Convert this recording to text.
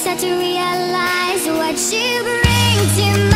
start to realize what you bring to me